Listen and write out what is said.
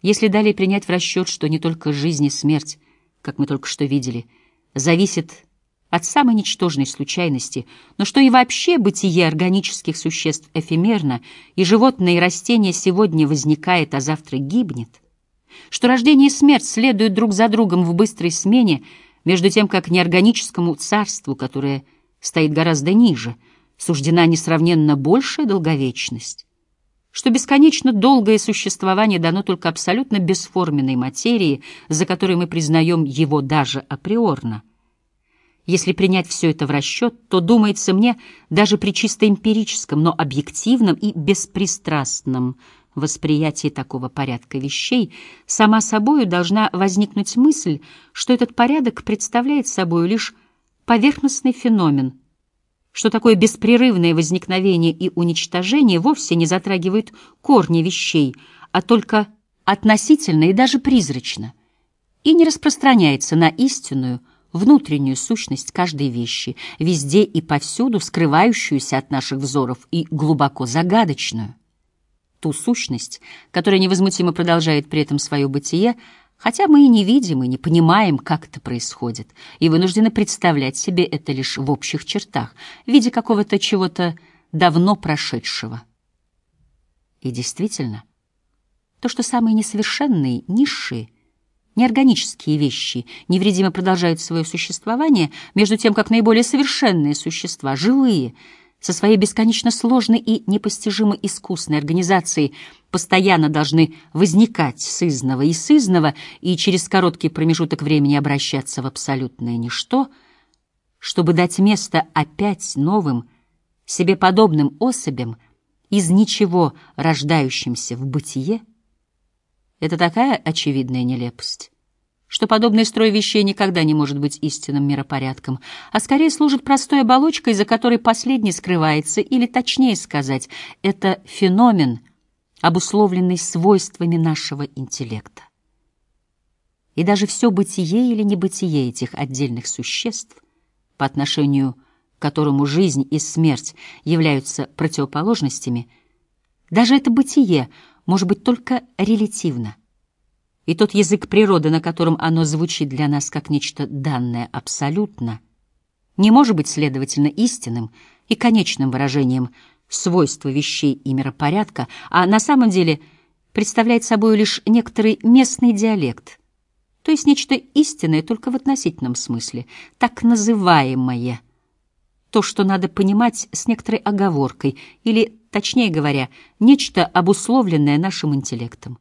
Если далее принять в расчет, что не только жизнь и смерть, как мы только что видели, зависит от самой ничтожной случайности, но что и вообще бытие органических существ эфемерно, и животные и растения сегодня возникает, а завтра гибнет, что рождение и смерть следуют друг за другом в быстрой смене, между тем как неорганическому царству, которое стоит гораздо ниже, суждена несравненно большая долговечность, что бесконечно долгое существование дано только абсолютно бесформенной материи, за которой мы признаем его даже априорно. Если принять все это в расчет, то, думается мне, даже при чисто эмпирическом, но объективном и беспристрастном восприятии такого порядка вещей, сама собою должна возникнуть мысль, что этот порядок представляет собой лишь поверхностный феномен, что такое беспрерывное возникновение и уничтожение вовсе не затрагивает корни вещей, а только относительно и даже призрачно, и не распространяется на истинную, внутреннюю сущность каждой вещи, везде и повсюду скрывающуюся от наших взоров и глубоко загадочную. Ту сущность, которая невозмутимо продолжает при этом свое бытие, хотя мы и не видим, и не понимаем, как это происходит, и вынуждены представлять себе это лишь в общих чертах, в виде какого-то чего-то давно прошедшего. И действительно, то, что самые несовершенные, низшие — Неорганические вещи невредимо продолжают свое существование, между тем, как наиболее совершенные существа, живые, со своей бесконечно сложной и непостижимо искусной организацией, постоянно должны возникать сызново и сызново и через короткий промежуток времени обращаться в абсолютное ничто, чтобы дать место опять новым, себе подобным особям, из ничего рождающимся в бытие — это такая очевидная нелепость, что подобный строй вещей никогда не может быть истинным миропорядком, а скорее служит простой оболочкой, за которой последний скрывается, или, точнее сказать, это феномен, обусловленный свойствами нашего интеллекта. И даже все бытие или небытие этих отдельных существ, по отношению к которому жизнь и смерть являются противоположностями, даже это бытие — может быть только релятивно. И тот язык природы, на котором оно звучит для нас как нечто данное абсолютно, не может быть, следовательно, истинным и конечным выражением свойства вещей и миропорядка, а на самом деле представляет собой лишь некоторый местный диалект, то есть нечто истинное только в относительном смысле, так называемое, то, что надо понимать с некоторой оговоркой или точнее говоря, нечто обусловленное нашим интеллектом.